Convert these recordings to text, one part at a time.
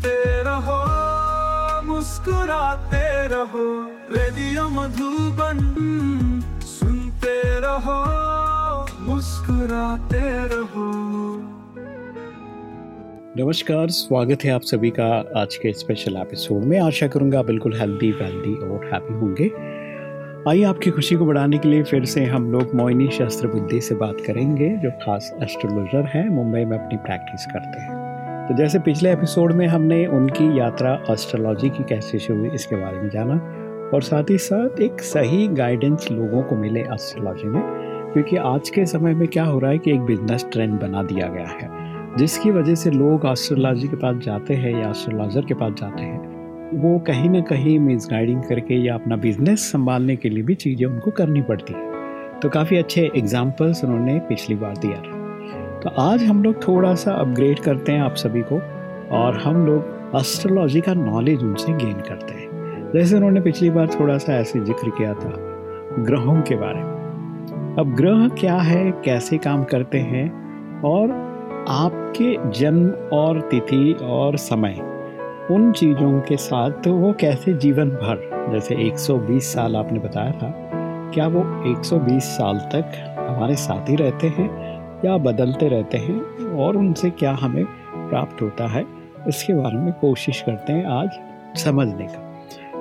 सुनते रहो, मुस्कुराते रहो, रेडियो मधुबन सुनते रहो, मुस्कुराते रहो। नमस्कार, स्वागत है आप सभी का आज के स्पेशल एपिसोड में। आशा करूँगा बिल्कुल हेल्दी वेल्दी और हैप्पी होंगे। आइए आपकी खुशी को बढ़ाने के लिए फिर से हम लोग मोइनी शास्त्र बुद्धि से बात करेंगे, जो खास एस्ट्रोलॉजर हैं। मुंबई में अपनी प्रैक्टिस करते हैं। तो जैसे पिछले एपिसोड में हमने उनकी यात्रा एस्ट्रोलॉजी की कैसे शुरू हुई इसके बारे में जाना और साथ ही साथ एक सही गाइडेंस लोगों को मिले एस्ट्रोलॉजी में, क्योंकि आज के समय में क्या हो रहा है कि एक बिज़नेस ट्रेंड बना दिया गया है, जिसकी वजह से लोग एस्ट्रोलॉजी के पास जाते हैं या एस्ट्रोलॉजर के पास जाते हैं। वो कहीं ना कहीं मिस गाइडिंग करके या अपना बिज़नेस संभालने के लिए भी चीज़ें उनको करनी पड़ती है। तो काफ़ी अच्छे एग्जाम्पल्स उन्होंने पिछली बार दिया तो आज हम लोग थोड़ा सा अपग्रेड करते हैं आप सभी को और हम लोग एस्ट्रोलॉजी का नॉलेज उनसे गेन करते हैं। जैसे उन्होंने पिछली बार थोड़ा सा ऐसे ज़िक्र किया था ग्रहों के बारे में। अब ग्रह क्या है, कैसे काम करते हैं और आपके जन्म और तिथि और समय, उन चीज़ों के साथ तो वो कैसे जीवन भर, जैसे 120 साल आपने बताया था, क्या वो 120 साल तक हमारे साथ ही रहते हैं या बदलते रहते हैं और उनसे क्या हमें प्राप्त होता है इसके बारे में कोशिश करते हैं आज समझने का।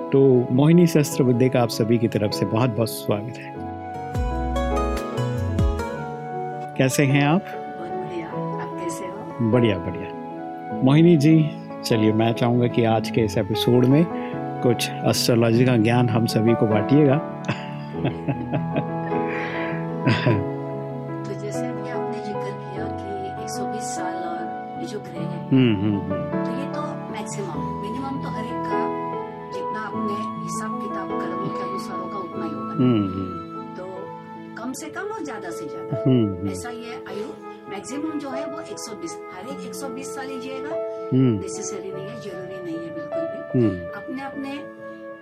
तो मोहिनी शस्त्र बुद्धि का आप सभी की तरफ़ से बहुत बहुत स्वागत है। कैसे हैं आप? बढ़िया। आप कैसे हो? बढ़िया बढ़िया। मोहिनी जी चलिए मैं चाहूँगा कि आज के इस एपिसोड में कुछ एस्ट्रोलॉजी का ज्ञान हम सभी को बांटिएगा। तो ये तो मैक्सिमम मिनिमम तो हर एक का जितना अपने हिसाब किताब कर्मों के अनुसार होगा उतना ही होगा हम्म तो कम से कम और ज़्यादा से ज़्यादा ऐसा ये आयु मैक्सिमम जो है वो 120 हर एक 120 साल ही जिएगा नेसेसरी नहीं है ज़रूरी नहीं है बिल्कुल भी अपने अपने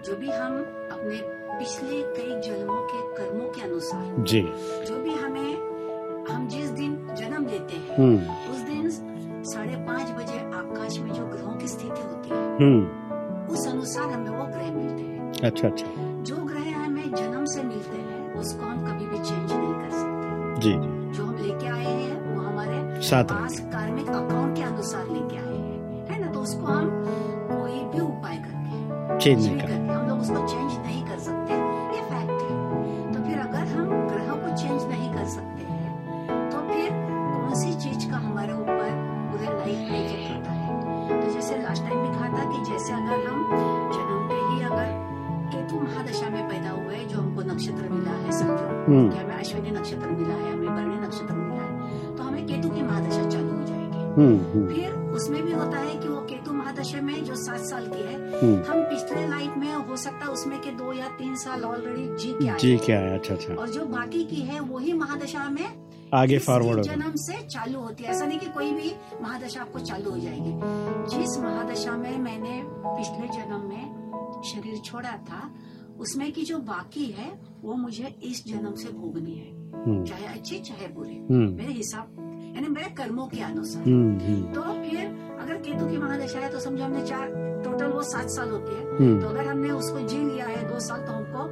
जो भी हम अपने पिछले कई जन्मों के कर्मों के अनुसार जी जो भी हमें हम जिस दिन जन्म लेते हैं उस दिन साढ़े पाँच बजे आकाश में जो ग्रहों की स्थिति होती है हम्म। उस अनुसार हमें वो ग्रह मिलते हैं। अच्छा अच्छा। जो ग्रह हमें जन्म से मिलते हैं उसको हम कभी भी चेंज नहीं कर सकते। जी जो। हम लेके आए हैं वो हमारे साथ पास कार्मिक अकाउंट के अनुसार लेके आए हैं है ना? तो उसको हम कोई भी उपाय करके चेंज नहीं भी कर करके हम लोग उसको चेंज हम्म। हमें अश्विनी नक्षत्र मिला है हमें भरणी नक्षत्र मिला है तो हमें केतु की महादशा चालू हो जाएगी। हम्म हम्म। फिर उसमें भी होता है कि वो केतु महादशा में जो सात साल की है हम पिछले लाइफ में हो सकता है उसमें के दो या तीन साल ऑलरेडी जी के आए जी क्या है अच्छा अच्छा। और जो बाकी की है वही महादशा में आगे फॉरवर्ड जन्म से चालू होती है। ऐसा नहीं कि कोई भी महादशा आपको चालू हो जाएगी। जिस महादशा में मैंने पिछले जन्म में शरीर छोड़ा था उसमें की जो बाकी है वो मुझे इस जन्म से भोगनी है। हम्म। चाहे अच्छी चाहे बुरी। हम्म। मेरे हिसाब यानी मेरे कर्मों के अनुसार। हम्म तो फिर अगर केतु की महादशा है तो समझो हमने चार टोटल वो सात साल होती है। तो अगर हमने उसको जी लिया है दो साल तो हमको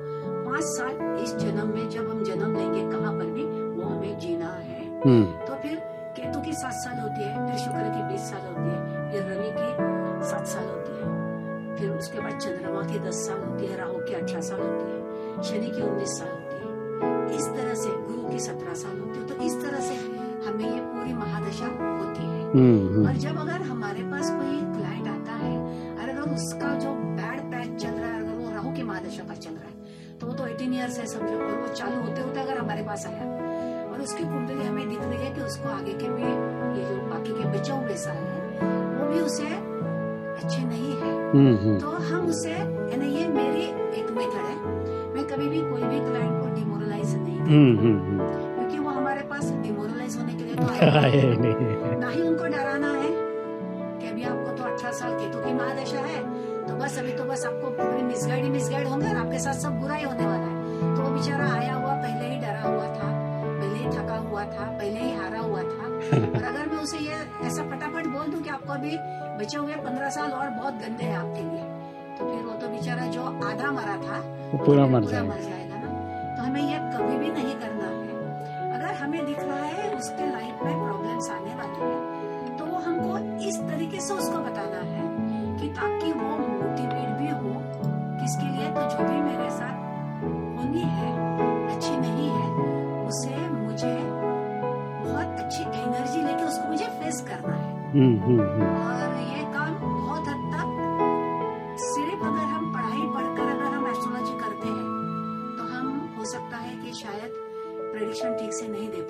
पाँच साल इस जन्म में जब हम जन्म लेंगे कहाँ पर भी वो हमें जीना है। तो फिर केतु की सात साल होती है फिर शुक्र की बीस साल होती है फिर रवि की सात साल होती है। फिर उसके बाद चंद्रमा की दस साल होती है राहु की अठारह साल होती है शनि की उन्नीस साल होती है। इस तरह से गुरु की सत्रह साल होती है तो इस तरह से हमें ये पूरी महादशा होती है। हम्म हम्म। और जब अगर हमारे पास कोई क्लाइंट आता है और अगर उसका जो बैड पैच चल रहा है अगर वो राहु की महादशा का चल रहा है तो वो तो एटीन ईयर्स है समझो और वो चालू होते होते अगर हमारे पास आया। और उसकी कुंडली हमें दिख रही है कि उसको आगे के भी ये जो बाकी के बचे हुए साल है वो भी उसे अच्छे हम्म हम्म। तो हम उसे यानी ये मेरी एक मेथड है मैं कभी भी कोई भी क्लाइंट को डिमोरलाइज नहीं हम्म हम्म हम्म। क्योंकि वो हमारे पास डिमोरलाइज होने के लिए तो आए नहीं। ना ही उनको डराना है कि अभी आपको तो 18 साल केतु की महादशा है तो बस अभी तो बस आपको पूरी मिसगाइड ही मिसगाइड होंगे और आपके साथ सब बुरा ही होने वाला है। तो वो बेचारा आया हुआ पहले ही डरा हुआ था पहले ही थका हुआ था पहले ही हारा हुआ था। और अगर मैं उसे ये ऐसा आपको अभी बचे हुए पंद्रह साल और बहुत गंदे हैं आपके लिए। तो फिर वो तो बेचारा जो आधा मरा था वो पूरा मर जाएगा।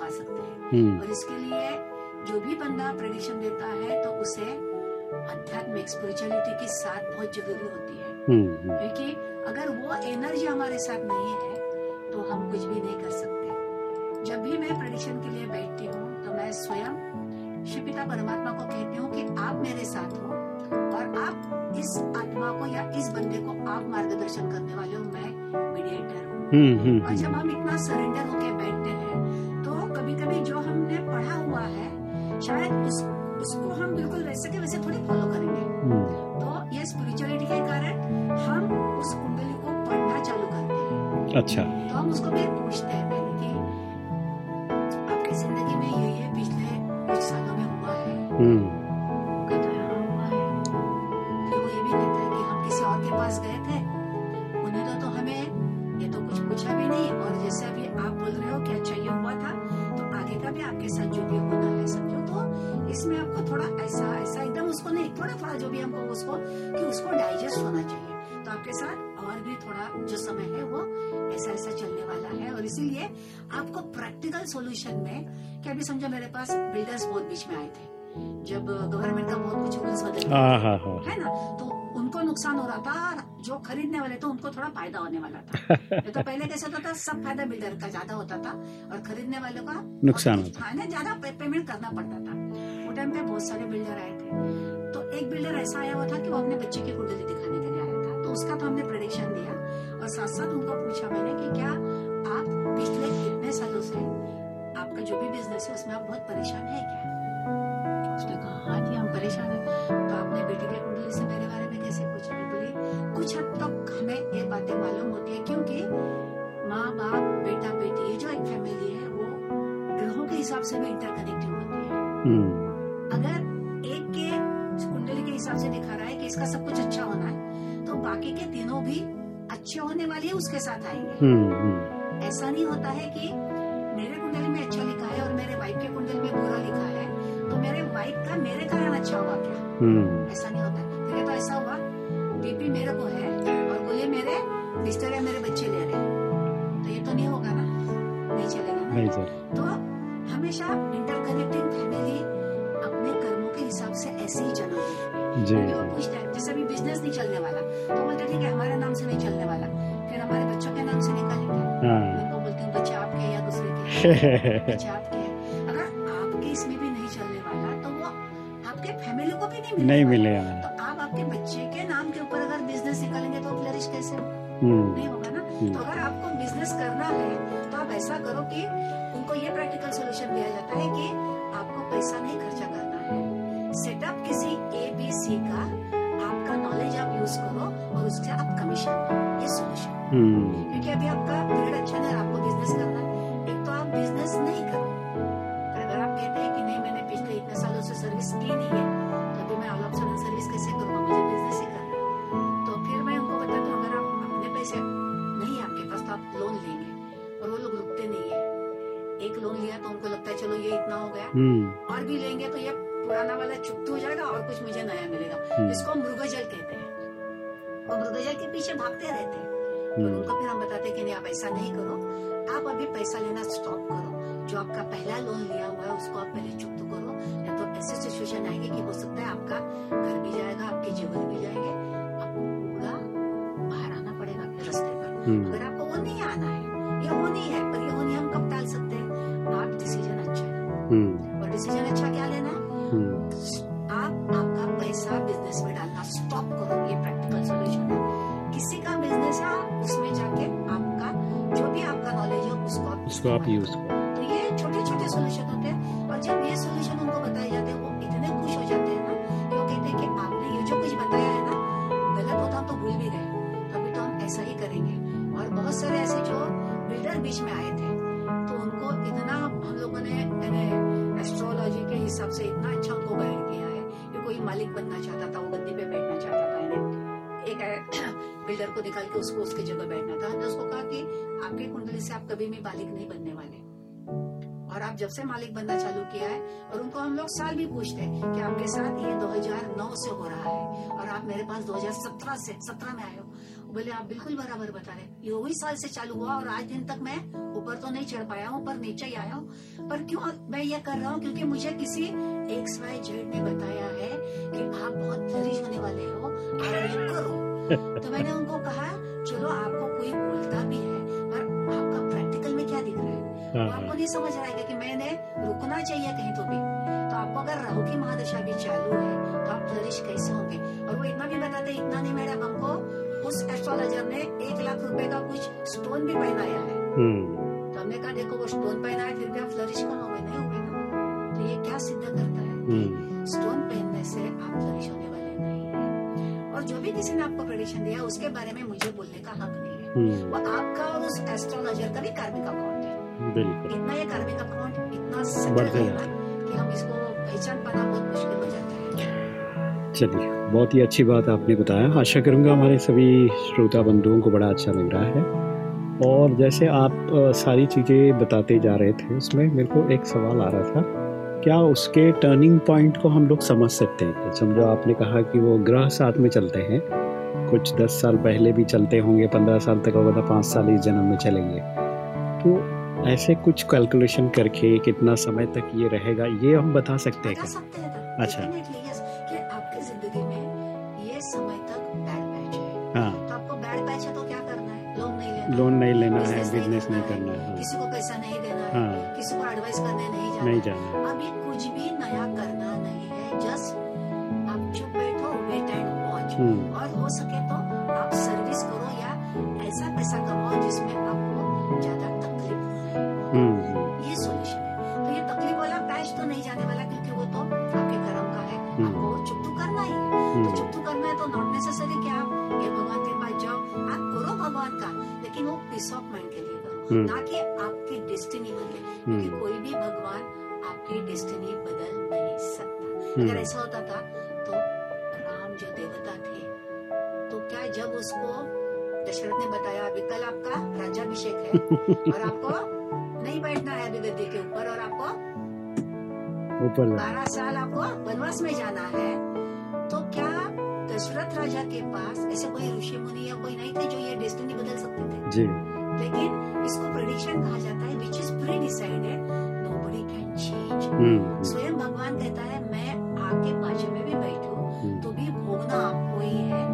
पा सकते हैं। हम्म। और इसके लिए जो भी बंदा प्रेडिक्शन देता है तो उसे आध्यात्मिक स्पिरिचुअलिटी के साथ बहुत ज़रूरी होती है। हम्म हम्म। क्योंकि अगर वो एनर्जी हमारे साथ नहीं है तो हम कुछ भी नहीं कर सकते। जब भी मैं प्रेडिक्शन के लिए बैठती हूँ तो मैं स्वयं श्री पिता परमात्मा को कहती हूँ कि आप मेरे साथ हो और आप इस आत्मा को या इस बंदे को आप मार्गदर्शन करने वाले हो। मैं मीडिएटर हूँ। और जब हम इतना सरेंडर होके बैठते हैं कभी कभी जो हमने पढ़ा हुआ है शायद उस उसको हम बिल्कुल वैसे के वैसे थोड़ी फॉलो करेंगे। हम्म। तो ये स्पिरिचुअलिटी के कारण हम उस कुंडली को पढ़ना चालू करते हैं। अच्छा। तो हम उसको भी पूछते हैं पहले कि आपकी ज़िंदगी में ये ये पिछले कुछ सालों में हुआ है। सॉल्यूशन में कि अभी समझो मेरे पास बिल्डर्स बहुत बीच में आए थे। जब गवर्नमेंट का बहुत कुछ रूल्स बदल हाँ हाँ हाँ। है ना? तो उनको नुकसान हो रहा था और जो खरीदने वाले थे उनको थोड़ा फ़ायदा होने वाला था। ये तो पहले कैसे होता था सब फ़ायदा बिल्डर का ज़्यादा होता था और खरीदने वालों का नुकसान होता ना ज़्यादा पे, पेमेंट करना पड़ता था। वो टाइम पे बहुत सारे बिल्डर आए थे। तो एक बिल्डर ऐसा आया हुआ था कि वो अपने बच्चे की कुंडली दिखाने के लिए आया था। तो उसका तो हमने प्रोडिक्शन दिया और साथ साथ उनको पूछा मैंने कि क्या आप पिछले कितने सालों से आपका जो भी बिज़नेस है उसमें आप बहुत परेशान है क्या? उसने कहा हाँ जी हम परेशान हैं। तो आपने बेटी के कुंडली से मेरे बारे में कैसे पूछा बोली कुछ हद तक हमें ये बातें मालूम होती है क्योंकि माँ बाप बेटा बेटी ये जो एक फैमिली है वो ग्रहों के हिसाब से भी इंटरकनेक्टेड होती है। हम्म। अगर एक के कुंडली के हिसाब से दिखा रहा है कि इसका सब कुछ अच्छा होना है तो बाकी के तीनों भी अच्छे होने वाले उसके साथ आएँगे। हम्म हम्म। ऐसा नहीं होता है कि ऐसा नहीं होता। ये तो ऐसा हुआ बीपी मेरे को है और बोले मेरे सिस्टर या मेरे बच्चे ले रहे हैं। तो ये तो नहीं होगा ना? नहीं चलेगा ना? नहीं सर तो हमेशा इंटरकनेक्टिंग फैमिली अपने कर्मों के हिसाब से ऐसे ही चलाती जी। वो पूछते हैं जैसे अभी बिज़नेस नहीं चलने वाला तो बोलते ठीक है हमारे नाम से नहीं चलने वाला। फिर हमारे बच्चों के नाम से निकालेंगे। हाँ। उनको बोलते हैं बच्चे आपके या दूसरे के? बच्चे आपके नहीं मिले तो आप आपके बच्चे के नाम के ऊपर अगर बिज़नेस निकालेंगे तो फ्लरिश कैसे हो? हम्म। नहीं होगा ना? हम्म। तो अगर आपको बिज़नेस करना है तो आप ऐसा करो कि उनको ये प्रैक्टिकल सोल्यूशन दिया जाता है कि आपको पैसा नहीं खर्चा करना है। सेटअप किसी ए बी सी का आपका नॉलेज आप यूज़ करो और उससे आप कमीशन ये सोल्यूशन हम्म। क्योंकि अभी आपका हम्म। और भी लेंगे तो ये पुराना वाला चुप्त हो जाएगा और कुछ मुझे नया मिलेगा। हम्म। इसको हम मृगजल कहते हैं। और मृगजल के पीछे भागते रहते हैं। और उनको फिर हम बताते कि नहीं आप ऐसा नहीं करो। आप अभी पैसा लेना स्टॉप करो। जो आपका पहला लोन लिया हुआ है उसको आप पहले चुप्त करो। या तो ऐसी सिचुएशन आएगी कि हो सकता है आपका घर भी जाएगा आपके जीवन भी जाएँगे। आपको पूरा बाहर आना पड़ेगा अपने रास्ते पर। अगर आपको वो नहीं आना है या वो नहीं है। आप उसको ये छोटे छोटे सोल्यूशन होते हैं और जब ये सोल्यूशन उनको बताए जाते हैं वो इतने खुश हो जाते हैं ना कि वो कहते हैं कि आपने ये जो कुछ बताया है ना गलत होता हम तो भूल भी गए तभी तो हम ऐसा ही करेंगे और बहुत सारे ऐसे जो बिल्डर बीच में आए थे तो उनको इतना हम लोगों ने एस्ट्रोलॉजी के हिसाब से इतना अच्छा उनको गाइड किया है कि कोई मालिक बनना चाहता था वो गद्दी पे बैठना चाहता था एक बिल्डर को निकाल के उसको उसकी जगह बैठना था हमने उसको कहा कि आपके कुंडली से आप कभी भी मालिक नहीं बनने वाले। और आप जब से मालिक बनना चालू किया है और उनको हम लोग साल भी पूछते हैं कि आपके साथ ये 2009 से हो रहा है और आप मेरे पास 2017 से 17 में आए हो। बोले आप बिल्कुल बराबर बता रहे ये वही साल से चालू हुआ और आज दिन तक मैं ऊपर तो नहीं चढ़ पाया हूँ पर नीचे ही आया हूँ। पर क्यों मैं ये कर रहा हूँ? क्योंकि मुझे किसी एक्स वाई जेड ने बताया है कि आप बहुत फ्लरिश होने वाले हो आप ये करो। तो मैंने उनको कहा हाँ समझ है कि मैंने रुकना चाहिए कहीं तो भी। तो आपको अगर राहु की महादशा भी चालू है तो आप फ्लरिश कैसे होंगे? और वो इतना भी बताते हैं, इतना नहीं मैडम हमको उस एस्ट्रोलॉजर ने एक लाख रुपए का कुछ स्टोन भी पहनाया है। हम्म, तो हमने कहा देखो वो स्टोन पहना है फिर भी आप फ्लरिश कहाँ हो? नहीं हो। गए ना तो ये क्या सिद्ध करता है हम्म, स्टोन पहनने से आप फ्लरिश होने वाले नहीं है। और जो भी किसी ने आपको प्रेडिक्शन दिया उसके बारे में मुझे बोलने का हक नहीं है। हम्म, वो आपका और उस एस्ट्रोलॉजर का भी कार्मिक अकाउंट बिल्कुल। इतना ये कार्मिक अकाउंट इतना बढ़ते है कि हम इसको पहचान पाना बहुत मुश्किल हो जाता है। चलिए बहुत ही अच्छी बात आपने बताया। आशा करूँगा हमारे सभी श्रोता बंधुओं को बड़ा अच्छा लग रहा है। और जैसे आप सारी चीज़ें बताते जा रहे थे उसमें मेरे को एक सवाल आ रहा था। क्या उसके टर्निंग पॉइंट को हम लोग समझ सकते हैं? समझो आपने कहा कि वो ग्रह साथ में चलते हैं। कुछ दस साल पहले भी चलते होंगे पंद्रह साल तक होगा तो पाँच साल इस जन्म में चलेंगे। तो ऐसे कुछ कैलकुलेशन करके कितना समय तक ये रहेगा ये हम बता सकते हैं क्या? अच्छा। Yes, आपकी ज़िंदगी में ये समय तक बैड पैच है। हाँ। तो आपको बैड पैच है तो क्या करना है? लोन नहीं लेना लोन नहीं लेना है बिज़नेस नहीं करना है हाँ, किसी को पैसा नहीं देना है। हाँ। किसी को एडवाइस करने नहीं जाना नहीं। जाना है। अभी कुछ भी नया करना नहीं है। जस्ट आप चुप बैठो वेट एंड वॉच और हो सके तो आप सर्विस करो या ऐसा पैसा कमाओ जिसमें आपको तो नॉट नेसेसरी कि आप ये भगवान के पास जाओ आप करो भगवान का लेकिन वो पीस ऑफ़ माइंड के लिए करो हम्म। ना कि आपकी डेस्टिनी बदले क्योंकि हम्म, कोई भी भगवान आपकी डेस्टिनी बदल नहीं सकता हम्म। अगर ऐसा होता था तो राम जो देवता थे तो क्या जब उसको दशरथ ने बताया अभी कल आपका राज्याभिषेक है और आपको नहीं बैठना है अभी गद्दी के ऊपर और आपको ऊपर बारह साल आपको वनवास में जाना है तो क्या दशरथ राजा के पास ऐसे कोई ऋषि मुनि या कोई नहीं थे जो ये डेस्टिनी बदल सकते थे। जी। लेकिन इसको प्रेडिक्शन कहा जाता है which is pre decided nobody can change hmm, स्वयं भगवान कहता है मैं आपके पाचे में भी बैठू हम्म, तो भी भोगना आपको ही है।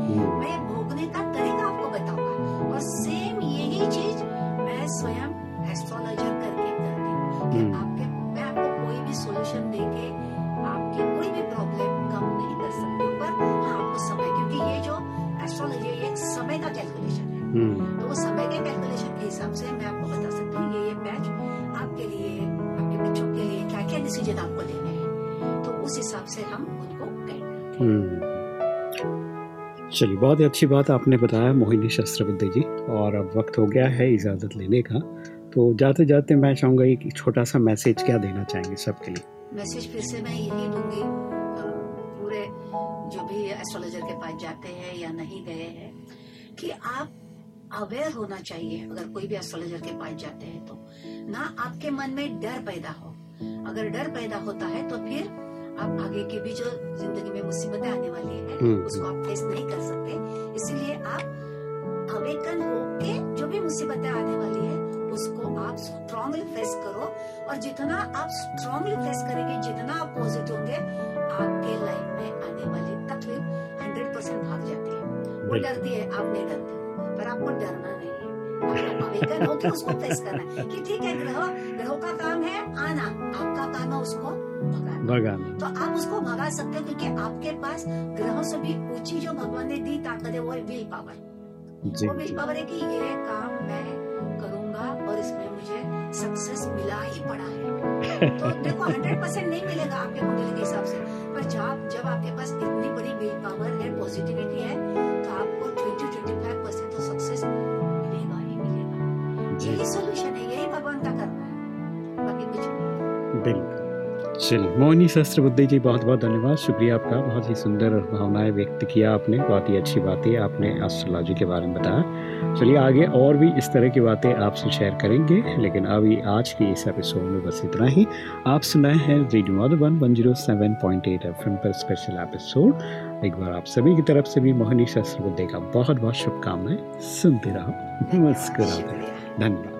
चलिए, बहुत ही अच्छी बात आपने बताया मोहिनी शस्त्र विद्या जी, और अब वक्त हो गया है इजाज़त लेने का। तो जाते जाते मैं चाहूँगा एक छोटा सा मैसेज क्या देना चाहेंगे सबके लिए? मैसेज फिर से मैं यही दूँगी पूरे जो भी एस्ट्रोलॉजर के पास जाते हैं या नहीं गए हैं, कि आप अवेयर होना चाहिए, अगर कोई भी एस्ट्रोलॉजर के पास जाते हैं तो। ना आपके मन में डर पैदा हो। अगर डर पैदा होता है तो फिर आप आगे की भी जो ज़िंदगी में मुसीबतें आने वाली है हम्म। उसको आप फेस नहीं कर सकते। इसीलिए आप अवेकन होके जो भी मुसीबतें आने वाली है उसको आप स्ट्रांगली फेस करो। और जितना आप स्ट्रांगली फेस करेंगे जितना आप पॉजिटिव होंगे आपके लाइफ में आने वाली तकलीफ़ हंड्रेड परसेंट भाग जाती है। वो डरती है आप नहीं डरते पर आपको डरना है कि उसको फेस करना कि ठीक है ग्रह ग्रहों का काम है आना आपका काम है उसको भगाना। तो आप उसको भगा सकते हो क्योंकि आपके पास ग्रहों से भी ऊँची जो भगवान ने दी ताकत है वो है विल पावर वो विल पावर है कि ये काम मैं करूँगा और इसमें मुझे सक्सेस मिला ही पड़ा है। तो देखो हंड्रेड परसेंट नहीं मिलेगा आपके कुंडली के हिसाब से। पर जब जब आपके पास चलिए मोहिनी सहस्त्र बुद्धि जी बहुत बहुत धन्यवाद। शुक्रिया आपका। बहुत ही सुंदर भावनाएँ व्यक्त किया आपने। बहुत ही अच्छी बातें आपने एस्ट्रोलॉजी के बारे में बताया। चलिए आगे और भी इस तरह की बातें आपसे शेयर करेंगे। लेकिन अभी आज के इस एपिसोड में बस इतना ही। आप सुनाए हैं radio Madhuban one zero seven point eight F पर स्पेशल एपिसोड एक बार आप सभी की तरफ़ से भी मोहिनी सहस्त्र बुद्धि का बहुत बहुत शुभकामनाएँ। सुनते रहो। शुक्रिया। धन्यवाद।